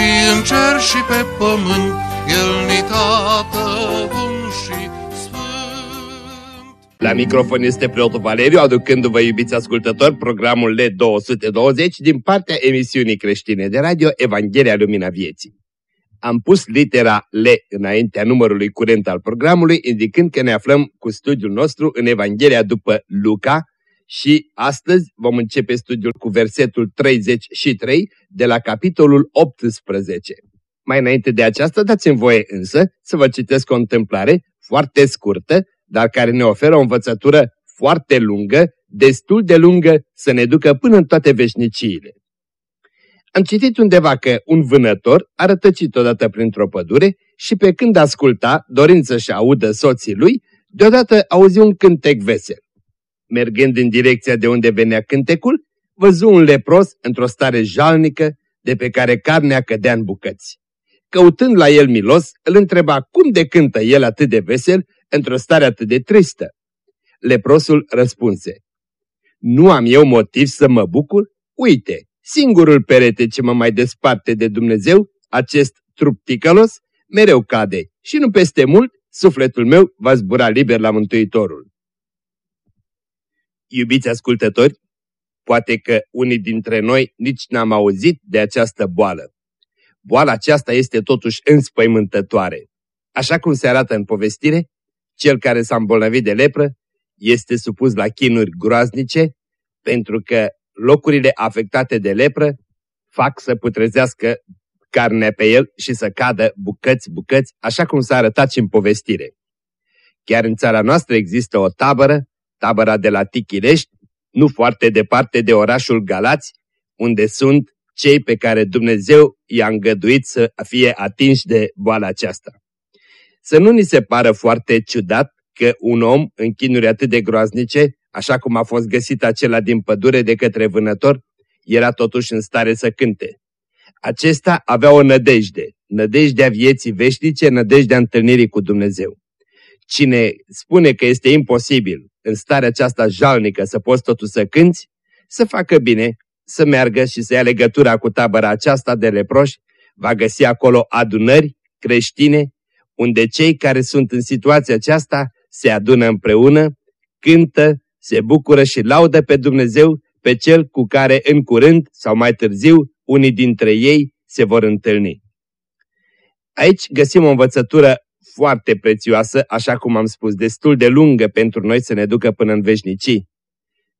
și în cer și pe pământ, El ni tată bun și sfânt. La microfon este preotul Valeriu, aducându-vă, iubiți ascultători, programul L220 din partea emisiunii creștine de radio Evanghelia Lumina Vieții. Am pus litera L înaintea numărului curent al programului, indicând că ne aflăm cu studiul nostru în Evanghelia după Luca și astăzi vom începe studiul cu versetul 33 de la capitolul 18. Mai înainte de aceasta, dați-mi voie însă să vă citesc o întâmplare foarte scurtă, dar care ne oferă o învățătură foarte lungă, destul de lungă să ne ducă până în toate veșniciile. Am citit undeva că un vânător a rătăcit odată printr-o pădure și pe când asculta, dorind să-și audă soții lui, deodată auzi un cântec vesel. Mergând în direcția de unde venea cântecul, văzu un lepros într-o stare jalnică, de pe care carnea cădea în bucăți. Căutând la el milos, îl întreba cum de cântă el atât de vesel într-o stare atât de tristă. Leprosul răspunse, Nu am eu motiv să mă bucur? Uite, singurul perete ce mă mai desparte de Dumnezeu, acest trup ticălos, mereu cade și nu peste mult sufletul meu va zbura liber la Mântuitorul. Iubiți ascultători, poate că unii dintre noi nici n-am auzit de această boală. Boala aceasta este totuși înspăimântătoare. Așa cum se arată în povestire, cel care s-a îmbolnăvit de lepră este supus la chinuri groaznice pentru că locurile afectate de lepră fac să putrezească carnea pe el și să cadă bucăți, bucăți, așa cum s-a arătat și în povestire. Chiar în țara noastră există o tabără, tabăra de la Tichirești, nu foarte departe de orașul Galați, unde sunt cei pe care Dumnezeu i-a îngăduit să fie atinși de boala aceasta. Să nu ni se pară foarte ciudat că un om în chinuri atât de groaznice, așa cum a fost găsit acela din pădure de către vânător, era totuși în stare să cânte. Acesta avea o nădejde, nădejdea vieții veșnice, nădejdea întâlnirii cu Dumnezeu. Cine spune că este imposibil în starea aceasta jalnică să poți totuși să cânți, să facă bine, să meargă și să ia legătura cu tabăra aceasta de leproși, va găsi acolo adunări creștine, unde cei care sunt în situația aceasta se adună împreună, cântă, se bucură și laudă pe Dumnezeu, pe Cel cu care în curând sau mai târziu unii dintre ei se vor întâlni. Aici găsim o învățătură foarte prețioasă, așa cum am spus, destul de lungă pentru noi să ne ducă până în veșnicii.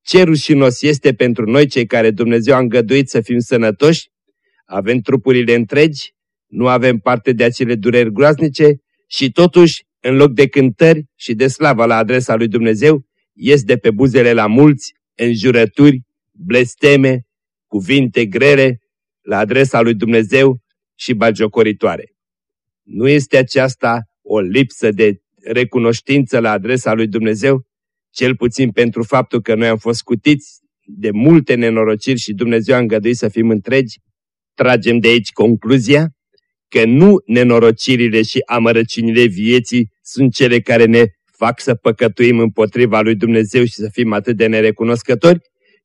Ce rușinos este pentru noi cei care Dumnezeu a îngăduit să fim sănătoși, avem trupurile întregi, nu avem parte de acele dureri groaznice și totuși, în loc de cântări și de slavă la adresa lui Dumnezeu, ies de pe buzele la mulți înjurături, blesteme, cuvinte grele la adresa lui Dumnezeu și bagiocoritoare. Nu este aceasta o lipsă de recunoștință la adresa lui Dumnezeu, cel puțin pentru faptul că noi am fost scutiți de multe nenorociri și Dumnezeu a îngăduit să fim întregi, tragem de aici concluzia că nu nenorocirile și amărăcinile vieții sunt cele care ne fac să păcătuim împotriva lui Dumnezeu și să fim atât de nerecunoscători,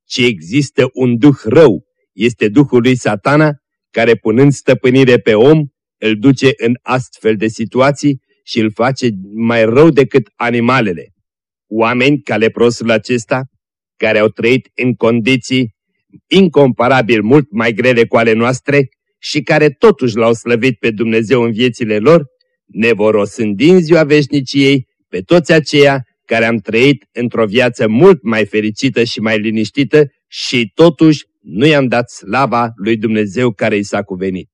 ci există un duh rău, este duhul lui satana, care punând stăpânire pe om, îl duce în astfel de situații și îl face mai rău decât animalele. Oameni ca leprosul acesta, care au trăit în condiții incomparabil mult mai grele cu ale noastre și care totuși l-au slăvit pe Dumnezeu în viețile lor, ne vor osândi în ziua veșniciei pe toți aceia care am trăit într-o viață mult mai fericită și mai liniștită și totuși nu i-am dat slava lui Dumnezeu care i s-a cuvenit.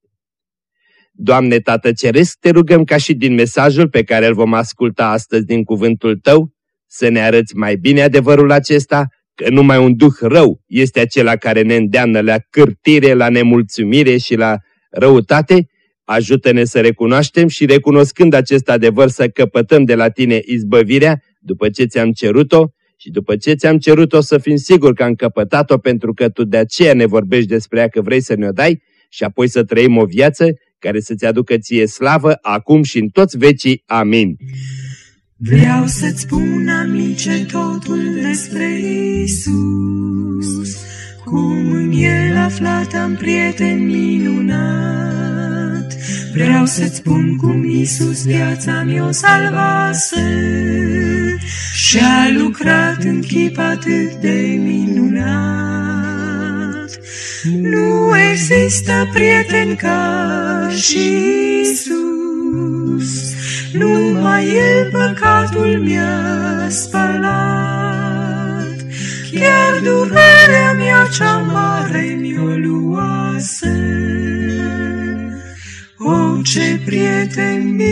Doamne Tată Ceresc, te rugăm ca și din mesajul pe care îl vom asculta astăzi din cuvântul Tău, să ne arăți mai bine adevărul acesta, că numai un duh rău este acela care ne îndeamnă la cârtire, la nemulțumire și la răutate, ajută-ne să recunoaștem și recunoscând acest adevăr să căpătăm de la tine izbăvirea după ce ți-am cerut-o și după ce ți-am cerut-o să fim siguri că am căpătat-o pentru că tu de aceea ne vorbești despre ea că vrei să ne-o dai și apoi să trăim o viață care să-ți aducă ție slavă acum și în toți vecii. Amin. Vreau să-ți spun, amice, totul despre Isus, cum în El aflat am prieten minunat. Vreau să-ți spun cum Isus viața mi-o salvase și-a lucrat în chip atât de minunat. Nu există prieten ca și Isus, numai El păcatul mi-a spălat. Chiar durerea mea cea mare mi-o luase. O, ce prieten minunat!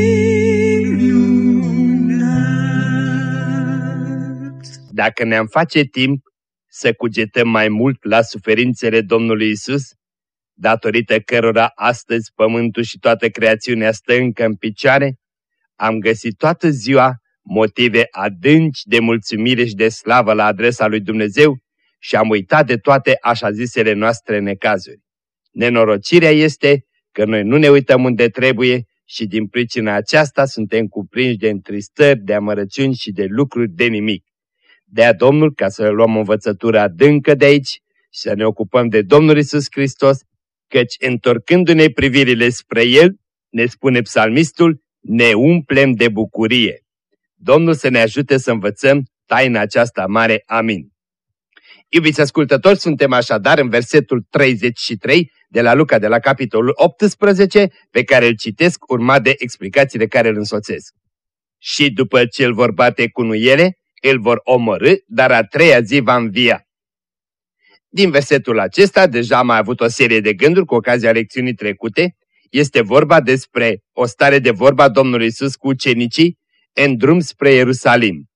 Dacă ne-am face timp să cugetăm mai mult la suferințele Domnului Isus, datorită cărora astăzi pământul și toată creațiunea stă încă în picioare, am găsit toată ziua motive adânci de mulțumire și de slavă la adresa lui Dumnezeu și am uitat de toate așa zisele noastre necazuri. Nenorocirea este că noi nu ne uităm unde trebuie și din pricina aceasta suntem cuprinși de întristări, de amărăciuni și de lucruri de nimic. Dea Domnul ca să luăm învățătura adâncă de aici și să ne ocupăm de Domnul Isus Hristos, căci întorcându-ne privirile spre El, ne spune psalmistul, ne umplem de bucurie. Domnul să ne ajute să învățăm taina aceasta mare. Amin. Iubiți ascultători, suntem așadar în versetul 33 de la Luca de la capitolul 18, pe care îl citesc urmat de explicațiile care îl însoțesc. Și după ce îl vor bate cu nuiele, îl vor omorâ, dar a treia zi va învia. Din versetul acesta deja am mai avut o serie de gânduri cu ocazia lecțiunii trecute. Este vorba despre o stare de vorba Domnului Isus cu ucenicii în drum spre Ierusalim.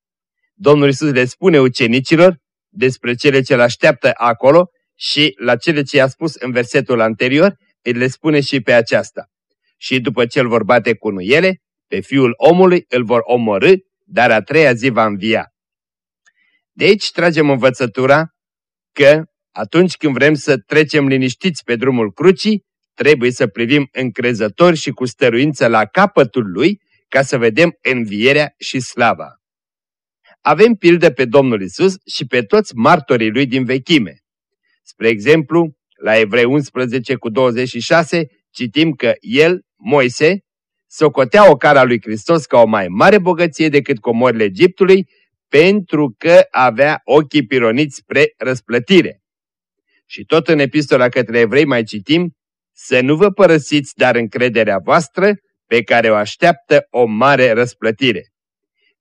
Domnul Isus le spune ucenicilor despre cele ce le așteaptă acolo și la cele ce i-a spus în versetul anterior, îi le spune și pe aceasta. Și după ce îl vor bate cu nuiele, pe fiul omului îl vor omorâ, dar a treia zi va învia. De aici tragem învățătura că atunci când vrem să trecem liniștiți pe drumul crucii, trebuie să privim încrezători și cu stăruință la capătul lui, ca să vedem învierea și slava. Avem pildă pe Domnul Isus și pe toți martorii lui din vechime. Spre exemplu, la Evrei 11 cu 26 citim că el, Moise, socotea o cara lui Hristos ca o mai mare bogăție decât comorile Egiptului, pentru că avea ochii pironiți spre răsplătire. Și tot în epistola către evrei mai citim, să nu vă părăsiți dar încrederea voastră, pe care o așteaptă o mare răsplătire.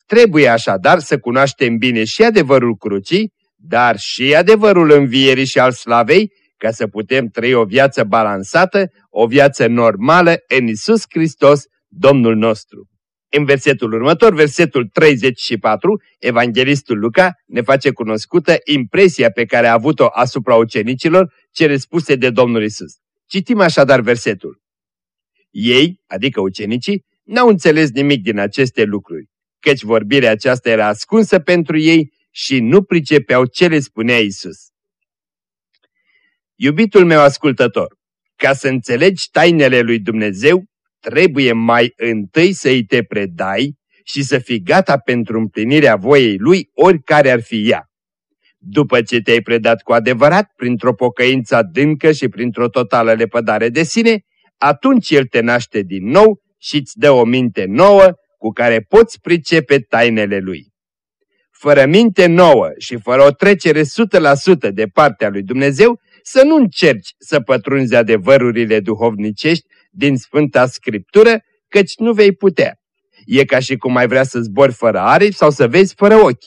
Trebuie așadar să cunoaștem bine și adevărul crucii, dar și adevărul învierii și al slavei, ca să putem trăi o viață balansată, o viață normală în Isus Hristos, Domnul nostru. În versetul următor, versetul 34, evanghelistul Luca ne face cunoscută impresia pe care a avut-o asupra ucenicilor cele spuse de Domnul Isus. Citim așadar versetul. Ei, adică ucenicii, n-au înțeles nimic din aceste lucruri, căci vorbirea aceasta era ascunsă pentru ei și nu pricepeau ce le spunea Isus. Iubitul meu ascultător, ca să înțelegi tainele lui Dumnezeu, trebuie mai întâi să-i te predai și să fii gata pentru împlinirea voiei lui, oricare ar fi ea. După ce te-ai predat cu adevărat, printr-o pocăință adâncă și printr-o totală lepădare de sine, atunci El te naște din nou și îți dă o minte nouă cu care poți pricepe tainele Lui. Fără minte nouă și fără o trecere 100% de partea lui Dumnezeu, să nu încerci să pătrunzi adevărurile duhovnicești din Sfânta Scriptură, căci nu vei putea. E ca și cum ai vrea să zbori fără aripi sau să vezi fără ochi.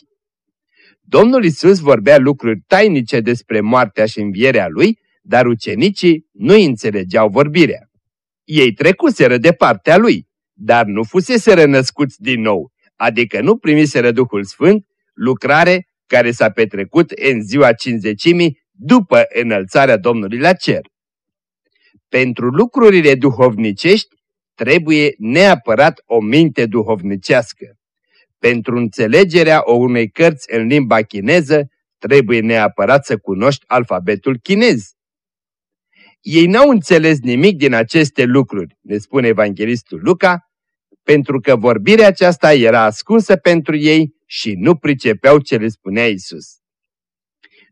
Domnul Isus vorbea lucruri tainice despre moartea și învierea lui, dar ucenicii nu înțelegeau vorbirea. Ei trecuseră de partea lui, dar nu fuseseră născuți din nou, adică nu primiseră Duhul Sfânt, lucrare care s-a petrecut în ziua cinzecimii după înălțarea Domnului la cer. Pentru lucrurile duhovnicești trebuie neapărat o minte duhovnicească. Pentru înțelegerea unei cărți în limba chineză trebuie neapărat să cunoști alfabetul chinez. Ei n-au înțeles nimic din aceste lucruri, ne spune evanghelistul Luca, pentru că vorbirea aceasta era ascunsă pentru ei și nu pricepeau ce le spunea Isus.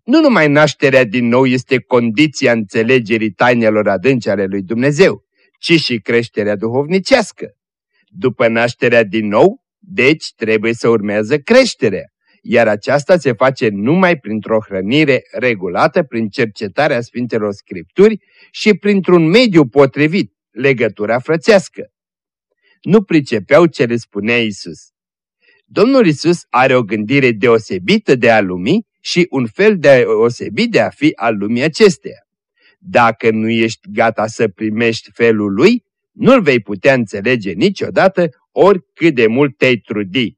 Nu numai nașterea din nou este condiția înțelegerii tainelor adânci ale lui Dumnezeu, ci și creșterea duhovnicească. După nașterea din nou, deci trebuie să urmează creșterea, iar aceasta se face numai printr-o hrănire regulată, prin cercetarea Sfintelor Scripturi și printr-un mediu potrivit, legătura frățească. Nu pricepeau ce le spunea Isus. Domnul Isus are o gândire deosebită de a lumii și un fel deosebit de a fi al lumii acesteia. Dacă nu ești gata să primești felul lui, nu-l vei putea înțelege niciodată oricât de mult te-ai trudi.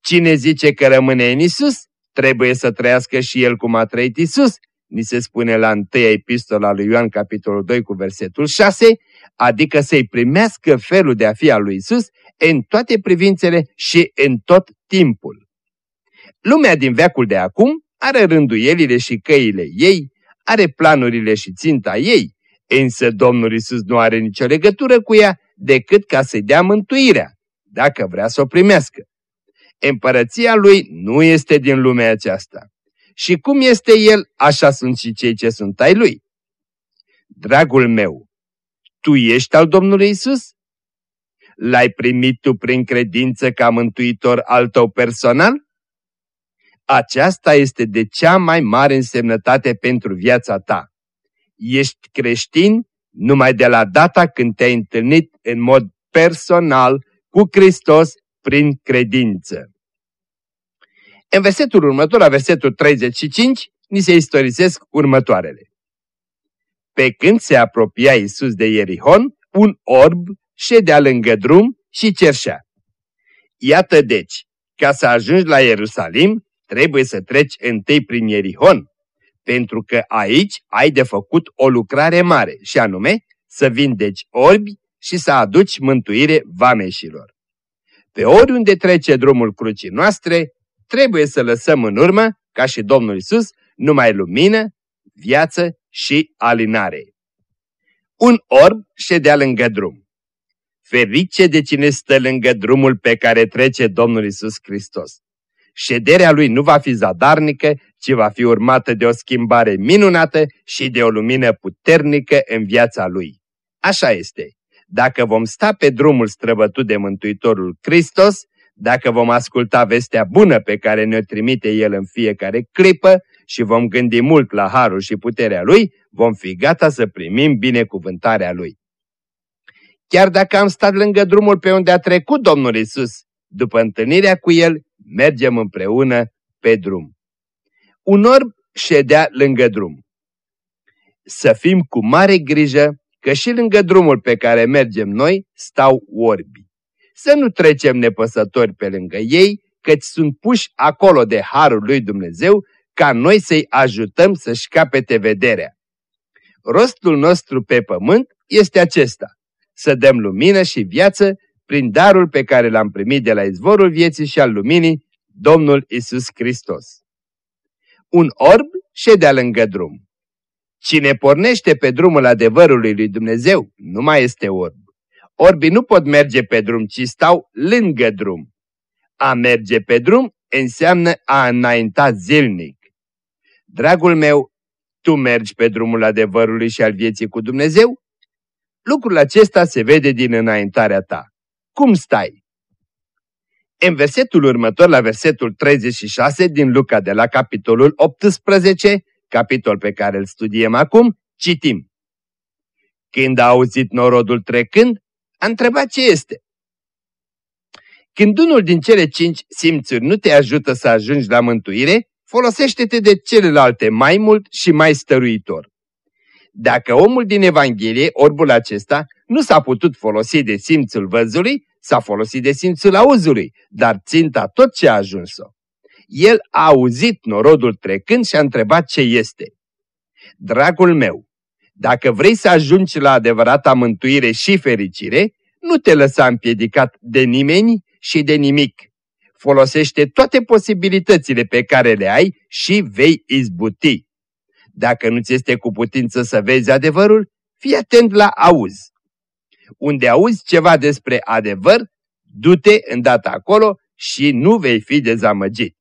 Cine zice că rămâne în Isus, trebuie să trăiască și el cum a trăit Isus, ni se spune la 1 epistola lui Ioan capitolul 2 cu versetul 6, adică să-i primească felul de a fi al lui Isus în toate privințele și în tot timpul. Lumea din veacul de acum are rânduielile și căile ei, are planurile și ținta ei, însă Domnul Isus nu are nicio legătură cu ea decât ca să-i dea mântuirea, dacă vrea să o primească. Împărăția lui nu este din lumea aceasta. Și cum este el, așa sunt și cei ce sunt ai lui. Dragul meu, tu ești al Domnului Isus? L-ai primit tu prin credință ca mântuitor al tău personal? Aceasta este de cea mai mare însemnătate pentru viața ta. Ești creștin numai de la data când te-ai întâlnit în mod personal cu Hristos prin credință. În versetul următor, la versetul 35, ni se istorisesc următoarele. Pe când se apropia Iisus de Ierihon, un orb ședea lângă drum și cerșea. Iată deci, ca să ajungi la Ierusalim, trebuie să treci întâi prin Ierihon, pentru că aici ai de făcut o lucrare mare, și anume să vindeci orbi și să aduci mântuire vameșilor. Pe oriunde trece drumul crucii noastre, trebuie să lăsăm în urmă, ca și Domnul Isus, numai lumină, viață și alinare. Un orb ședea lângă drum. Ferice de cine stă lângă drumul pe care trece Domnul Isus Hristos. Șederea lui nu va fi zadarnică, ci va fi urmată de o schimbare minunată și de o lumină puternică în viața lui. Așa este. Dacă vom sta pe drumul străbătut de Mântuitorul Hristos, dacă vom asculta vestea bună pe care ne-o trimite El în fiecare clipă și vom gândi mult la harul și puterea Lui, vom fi gata să primim binecuvântarea Lui. Chiar dacă am stat lângă drumul pe unde a trecut Domnul Isus, după întâlnirea cu El, mergem împreună pe drum. Un orb ședea lângă drum. Să fim cu mare grijă că și lângă drumul pe care mergem noi stau orbi. Să nu trecem nepăsători pe lângă ei, căci sunt puși acolo de harul lui Dumnezeu ca noi să-i ajutăm să-și capete vederea. Rostul nostru pe pământ este acesta, să dăm lumină și viață prin darul pe care l-am primit de la izvorul vieții și al luminii, Domnul Isus Hristos. Un orb ședea lângă drum. Cine pornește pe drumul adevărului lui Dumnezeu nu mai este orb. Orbii nu pot merge pe drum, ci stau lângă drum. A merge pe drum înseamnă a înainta zilnic. Dragul meu, tu mergi pe drumul adevărului și al vieții cu Dumnezeu? Lucrul acesta se vede din înaintarea ta. Cum stai? În versetul următor, la versetul 36 din Luca de la capitolul 18, capitol pe care îl studiem acum, citim. Când a auzit norodul trecând, a întrebat ce este. Când unul din cele cinci simțuri nu te ajută să ajungi la mântuire, folosește-te de celelalte mai mult și mai stăruitor. Dacă omul din Evanghelie, orbul acesta, nu s-a putut folosi de simțul văzului, s-a folosit de simțul auzului, dar ținta tot ce a ajuns-o. El a auzit norodul trecând și a întrebat ce este. Dragul meu, Dacă vrei să ajungi la adevărata mântuire și fericire, nu te lăsa împiedicat de nimeni și de nimic. Folosește toate posibilitățile pe care le ai și vei izbuti. Dacă nu ți este cu putință să vezi adevărul, fii atent la auz. Unde auzi ceva despre adevăr, du-te îndată acolo și nu vei fi dezamăgit.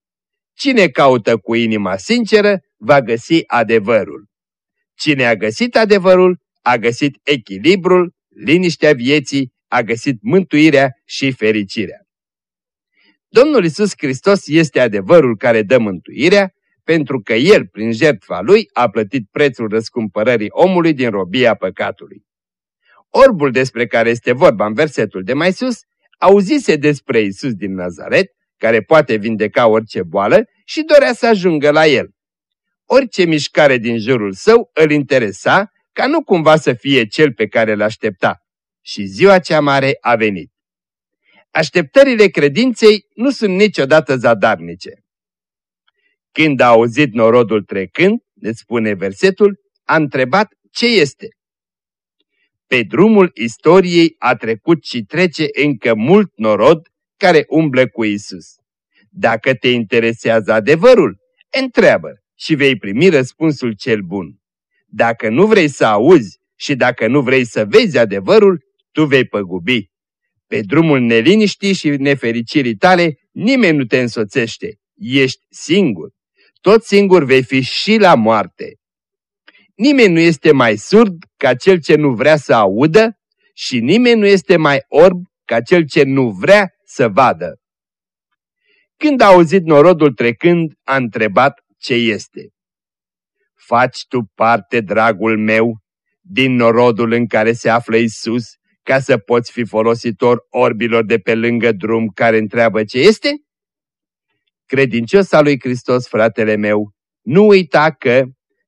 Cine caută cu inima sinceră, va găsi adevărul. Cine a găsit adevărul, a găsit echilibrul, liniștea vieții, a găsit mântuirea și fericirea. Domnul Isus Hristos este adevărul care dă mântuirea, pentru că El, prin jertfa Lui, a plătit prețul răscumpărării omului din robia păcatului. Orbul despre care este vorba în versetul de mai sus, auzise despre Isus din Nazaret, care poate vindeca orice boală și dorea să ajungă la el. Orice mișcare din jurul său îl interesa ca nu cumva să fie cel pe care îl aștepta. Și ziua cea mare a venit. Așteptările credinței nu sunt niciodată zadarnice. Când a auzit norodul trecând, ne spune versetul, a întrebat ce este. Pe drumul istoriei a trecut și trece încă mult norod care umblă cu Isus. Dacă te interesează adevărul, întreabă și vei primi răspunsul cel bun. Dacă nu vrei să auzi și dacă nu vrei să vezi adevărul, tu vei păgubi. Pe drumul neliniștii și nefericirii tale, nimeni nu te însoțește. Ești singur. Tot singur vei fi și la moarte. Nimeni nu este mai surd ca cel ce nu vrea să audă și nimeni nu este mai orb ca cel ce nu vrea să vadă. Când a auzit norodul trecând, a întrebat ce este. Faci tu parte, dragul meu, din norodul în care se află Isus, ca să poți fi folositor orbilor de pe lângă drum care întreabă ce este? Credincios al lui Hristos, fratele meu, nu uita că,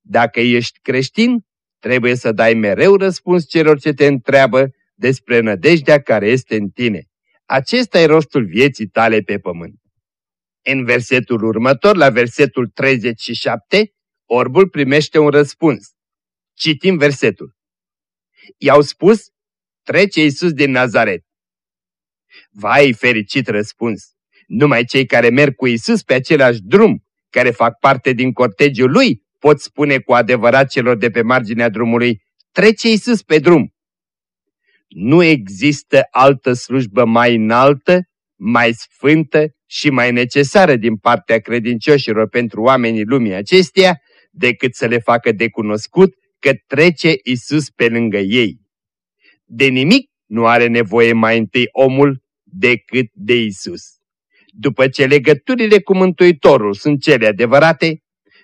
dacă ești creștin, trebuie să dai mereu răspuns celor ce te întreabă despre nădejdea care este în tine. Acesta e rostul vieții tale pe pământ. În versetul următor, la versetul 37, orbul primește un răspuns. Citim versetul. I-au spus, trece Iisus din Nazaret. Vai, fericit răspuns! Numai cei care merg cu Iisus pe același drum, care fac parte din cortegiul lui, pot spune cu adevărat celor de pe marginea drumului, trece Iisus pe drum. Nu există altă slujbă mai înaltă, mai sfântă și mai necesară din partea credincioșilor pentru oamenii lumii acesteia, decât să le facă de cunoscut că trece Isus pe lângă ei. De nimic nu are nevoie mai întâi omul decât de Isus. După ce legăturile cu Mântuitorul sunt cele adevărate,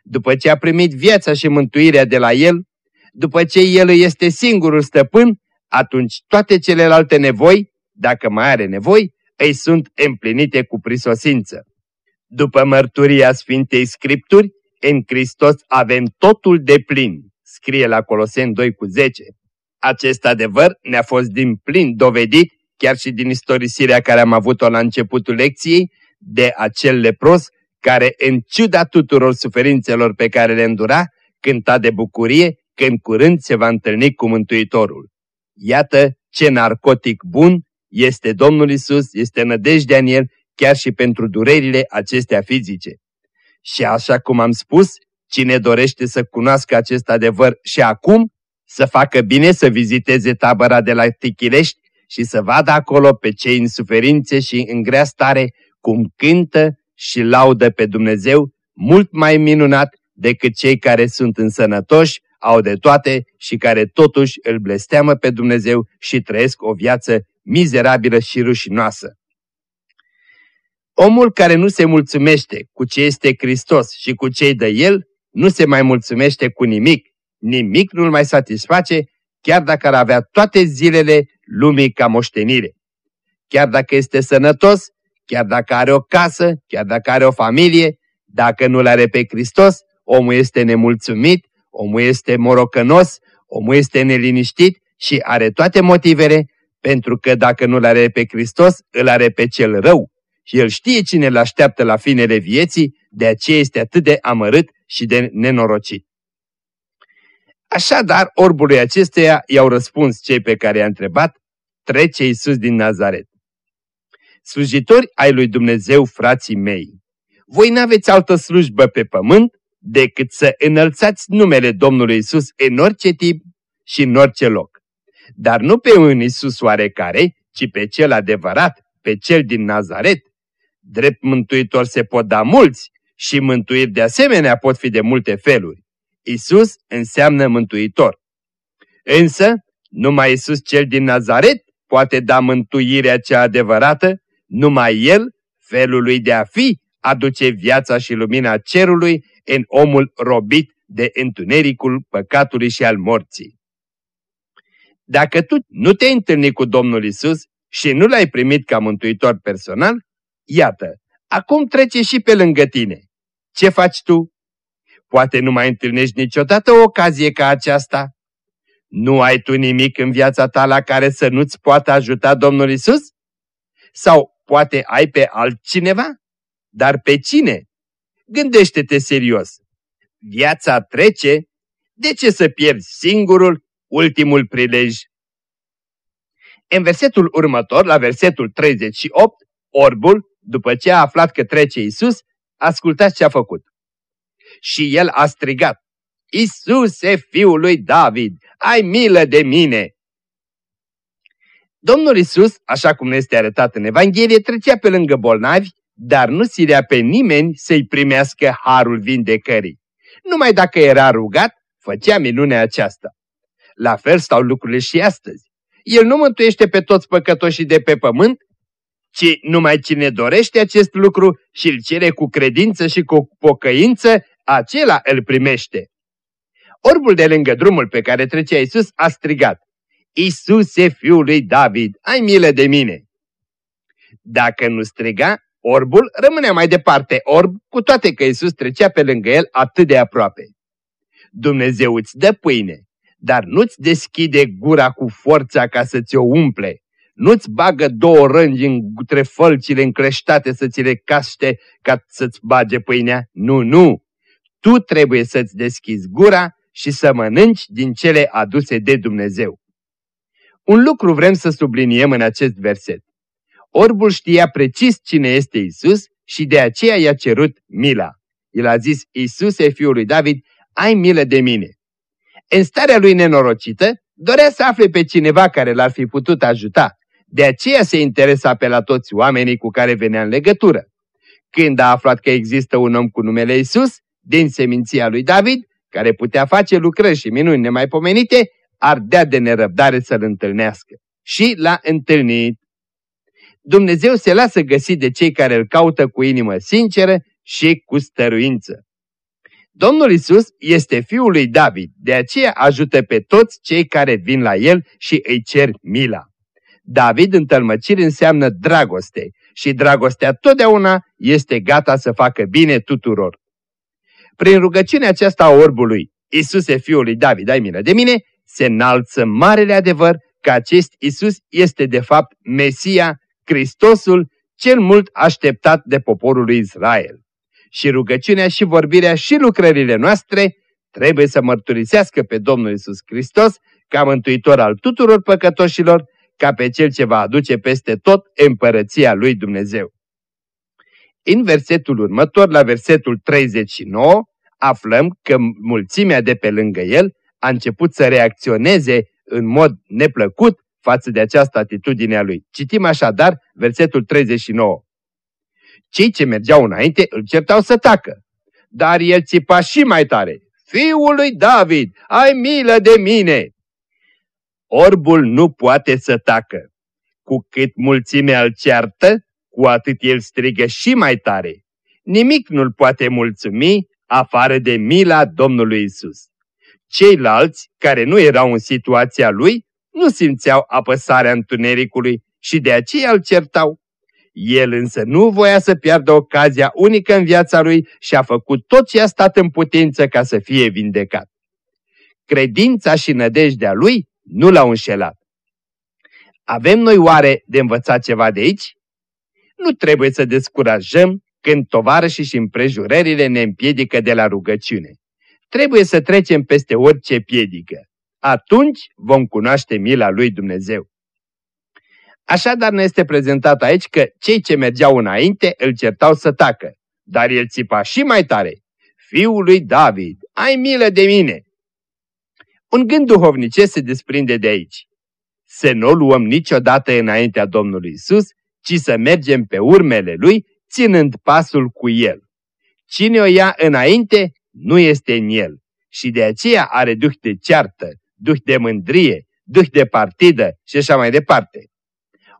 după ce a primit viața și mântuirea de la El, după ce El este singurul stăpân, atunci toate celelalte nevoi, dacă mai are nevoi, îi sunt împlinite cu prisosință. După mărturia Sfintei Scripturi, în Hristos avem totul de plin, scrie la Coloseni 2 cu 10. Acest adevăr ne-a fost din plin dovedit, chiar și din istorisirea care am avut-o la începutul lecției, de acel lepros care, în ciuda tuturor suferințelor pe care le îndura, cânta de bucurie că în curând se va întâlni cu Mântuitorul. Iată ce narcotic bun este Domnul Isus, este nădejdea în El, chiar și pentru durerile acestea fizice. Și așa cum am spus, cine dorește să cunoască acest adevăr și acum, să facă bine să viziteze tabăra de la Tichilești și să vadă acolo pe cei în suferințe și în grea stare cum cântă și laudă pe Dumnezeu mult mai minunat decât cei care sunt însănătoși, au de toate și care totuși îl blesteamă pe Dumnezeu și trăiesc o viață mizerabilă și rușinoasă. Omul care nu se mulțumește cu ce este Hristos și cu cei de El, nu se mai mulțumește cu nimic. Nimic nu-l mai satisface, chiar dacă ar avea toate zilele lumii ca moștenire. Chiar dacă este sănătos, chiar dacă are o casă, chiar dacă are o familie, dacă nu-L are pe Hristos, omul este nemulțumit, omul este morocănos, omul este neliniștit și are toate motivele, pentru că dacă nu-L are pe Hristos, îl are pe cel rău. Și el știe cine îl așteaptă la finele vieții, de aceea este atât de amărât și de nenorocit. Așadar, orbului acesteia i-au răspuns cei pe care i-a întrebat, trece Iisus din Nazaret. Slujitori ai lui Dumnezeu, frații mei, voi n-aveți altă slujbă pe pământ decât să înălțați numele Domnului Isus în orice timp și în orice loc. Dar nu pe un Isus oarecare, ci pe cel adevărat, pe cel din Nazaret. Drept mântuitor se pot da mulți și mântuiri de asemenea pot fi de multe feluri. Isus înseamnă mântuitor. Însă, numai Isus cel din Nazaret poate da mântuirea cea adevărată, numai El, felul lui de a fi, aduce viața și lumina cerului în omul robit de întunericul păcatului și al morții. Dacă tu nu te-ai întâlnit cu Domnul Isus și nu l-ai primit ca mântuitor personal, iată, acum trece și pe lângă tine. Ce faci tu? Poate nu mai întâlnești niciodată o ocazie ca aceasta. Nu ai tu nimic în viața ta la care să nu-ți poată ajuta Domnul Isus? Sau poate ai pe altcineva? Dar pe cine? Gândește-te serios. Viața trece, de ce să pierzi singurul, ultimul prilej? În versetul următor, la versetul 38, orbul, după ce a aflat că trece Isus, ascultați ce a făcut. Și el a strigat, Isuse, fiul lui David, ai milă de mine! Domnul Isus, așa cum ne este arătat în Evanghelie, trecea pe lângă bolnavi, dar nu sirea pe nimeni să-i primească harul vindecării. Numai dacă era rugat, făcea minunea aceasta. La fel stau lucrurile și astăzi. El nu mântuiește pe toți păcătoșii de pe pământ, ci numai cine dorește acest lucru și îl cere cu credință și cu pocăință, acela îl primește. Orbul de lângă drumul pe care trecea Isus a strigat, Isuse, fiul lui David, ai milă de mine! Dacă nu striga, orbul rămânea mai departe orb, cu toate că Isus trecea pe lângă el atât de aproape. Dumnezeu îți dă pâine, dar nu-ți deschide gura cu forța ca să ți-o umple. Nu-ți bagă două rângi între fălcile încleștate să ți le caște ca să-ți bage pâinea. Nu, nu! Tu trebuie să-ți deschizi gura și să mănânci din cele aduse de Dumnezeu. Un lucru vrem să subliniem în acest verset. Orbul știa precis cine este Isus și de aceea i-a cerut mila. El a zis, Isuse, fiul lui David, ai milă de mine. În starea lui nenorocită, dorea să afle pe cineva care l-ar fi putut ajuta. De aceea se interesa pe la toți oamenii cu care venea în legătură. Când a aflat că există un om cu numele Isus, din seminția lui David, care putea face lucrări și minuni nemaipomenite, ardea de nerăbdare să-l întâlnească. Și l-a întâlnit. Dumnezeu se lasă găsit de cei care îl caută cu inimă sinceră și cu stăruință. Domnul Isus este fiul lui David, de aceea ajută pe toți cei care vin la el și îi cer mila. David în tălmăciri înseamnă dragoste și dragostea totdeauna este gata să facă bine tuturor. Prin rugăciunea aceasta a orbului, Isuse fiul lui David, ai milă de mine, se înalță marele adevăr că acest Isus este de fapt Mesia, Hristosul, cel mult așteptat de poporul lui Israel. Și rugăciunea și vorbirea și lucrările noastre trebuie să mărturisească pe Domnul Isus Hristos ca mântuitor al tuturor păcătoșilor, ca pe cel ce va aduce peste tot împărăția lui Dumnezeu. În versetul următor, la versetul 39, aflăm că mulțimea de pe lângă el a început să reacționeze în mod neplăcut față de această atitudine a lui. Citim așadar versetul 39. Cei ce mergeau înainte îl certau să tacă, dar el țipa și mai tare. Fiul lui David, ai milă de mine! Orbul nu poate să tacă. Cu cât mulțimea îl ceartă, cu atât el strigă și mai tare. Nimic nu-l poate mulțumi afară de mila Domnului Isus. Ceilalți, care nu erau în situația lui, nu simțeau apăsarea întunericului și de aceea îl certau. El însă nu voia să piardă ocazia unică în viața lui și a făcut tot ce a stat în putință ca să fie vindecat. Credința și nădejdea lui nu l-au înșelat. Avem noi oare de învățat ceva de aici? Nu trebuie să descurajăm când tovarășii și împrejurările ne împiedică de la rugăciune. Trebuie să trecem peste orice piedică. Atunci vom cunoaște mila lui Dumnezeu. Așadar ne este prezentat aici că cei ce mergeau înainte îl certau să tacă, dar el țipa și mai tare. Fiul lui David, ai milă de mine! Un gând duhovnicesc se desprinde de aici. Să nu o luăm niciodată înaintea Domnului Isus, ci să mergem pe urmele Lui, ținând pasul cu El. Cine o ia înainte, nu este în El și de aceea are duh de ceartă, duh de mândrie, duh de partidă și așa mai departe.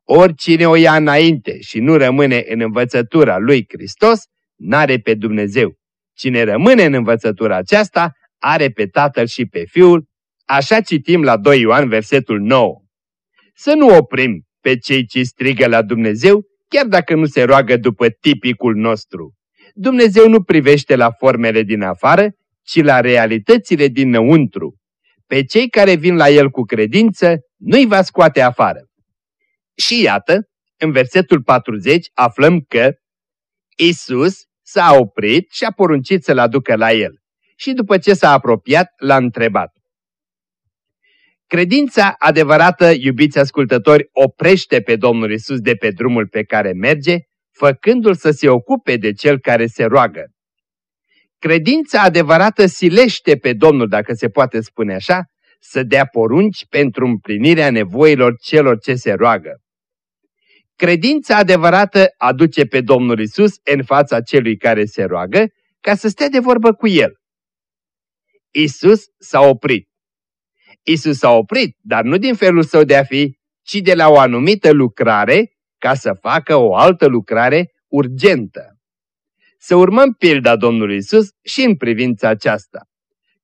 Oricine o ia înainte și nu rămâne în învățătura lui Hristos, n-are pe Dumnezeu. Cine rămâne în învățătura aceasta, are pe Tatăl și pe Fiul, așa citim la 2 Ioan versetul 9. Să nu oprim pe cei ce strigă la Dumnezeu, chiar dacă nu se roagă după tipicul nostru. Dumnezeu nu privește la formele din afară, ci la realitățile dinăuntru. Pe cei care vin la El cu credință, nu-i va scoate afară. Și iată, în versetul 40 aflăm că Isus s-a oprit și a poruncit să-l aducă la el. Și după ce s-a apropiat, l-a întrebat. Credința adevărată, iubiți ascultători, oprește pe Domnul Isus de pe drumul pe care merge, făcându-l să se ocupe de cel care se roagă. Credința adevărată silește pe Domnul, dacă se poate spune așa, să dea porunci pentru împlinirea nevoilor celor ce se roagă. Credința adevărată aduce pe Domnul Isus în fața celui care se roagă ca să stea de vorbă cu el. Isus s-a oprit. Isus s-a oprit, dar nu din felul său de a fi, ci de la o anumită lucrare ca să facă o altă lucrare urgentă. Să urmăm pilda Domnului Isus și în privința aceasta.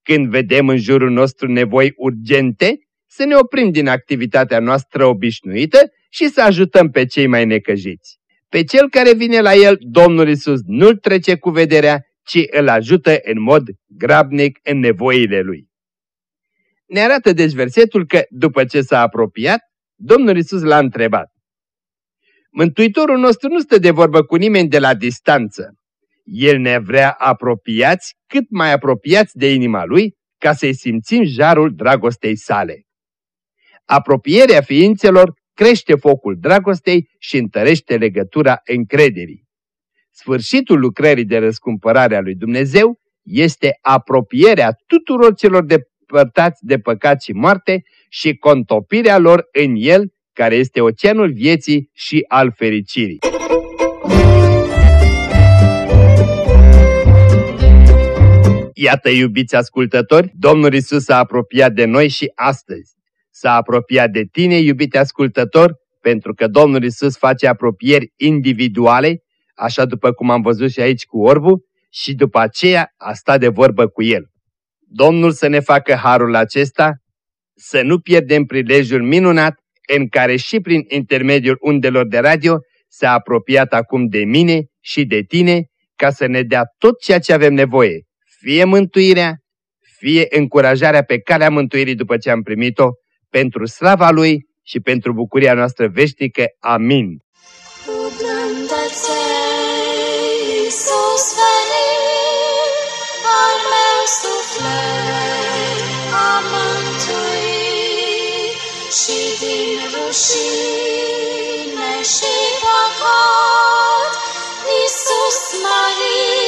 Când vedem în jurul nostru nevoi urgente, să ne oprim din activitatea noastră obișnuită și să ajutăm pe cei mai necăjiți. Pe cel care vine la el, Domnul Isus nu-l trece cu vederea, ci îl ajută în mod grabnic în nevoile lui. Ne arată deci versetul că, după ce s-a apropiat, Domnul Isus l-a întrebat. Mântuitorul nostru nu stă de vorbă cu nimeni de la distanță. El ne vrea apropiați, cât mai apropiați de inima lui, ca să-i simțim jarul dragostei sale. Apropierea ființelor crește focul dragostei și întărește legătura încrederii. Sfârșitul lucrării de răscumpărare a lui Dumnezeu este apropierea tuturor celor depărtați de păcat și moarte și contopirea lor în el, care este oceanul vieții și al fericirii. Iată, iubiți ascultători, Domnul Isus s-a apropiat de noi și astăzi s-a apropiat de tine, iubite ascultător, pentru că Domnul Isus face apropieri individuale, așa după cum am văzut și aici cu orbul, și după aceea a stat de vorbă cu el. Domnul să ne facă harul acesta, să nu pierdem prilejul minunat în care și prin intermediul undelor de radio s-a apropiat acum de mine și de tine ca să ne dea tot ceea ce avem nevoie, fie mântuirea, fie încurajarea pe calea mântuirii după ce am primit-o, pentru slava Lui și pentru bucuria noastră veșnică. Amin. și Și rușine și păcat, Iisus Maria,